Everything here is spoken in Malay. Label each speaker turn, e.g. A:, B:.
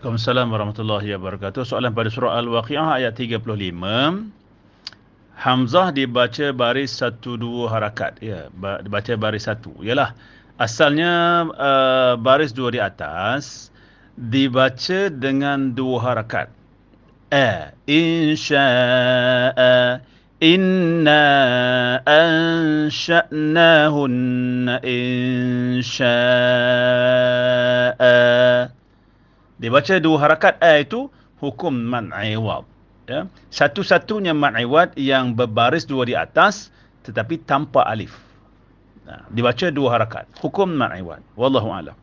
A: Waalaikumsalam warahmatullahi wabarakatuh. Soalan pada surah Al-Waqi'ah ayat 35. Hamzah dibaca baris satu dua harakat. Ya, dibaca baris satu. Yalah, asalnya uh, baris dua di atas dibaca dengan dua harakat. A, insya'a, inna ansha'nahunna insya'a. Dibaca dua harakat A itu hukum man'i wad. Ya. Satu-satunya man'i wad yang berbaris dua di atas tetapi tanpa alif. Nah, dibaca dua harakat. Hukum man'i wad. Wallahu a'lam.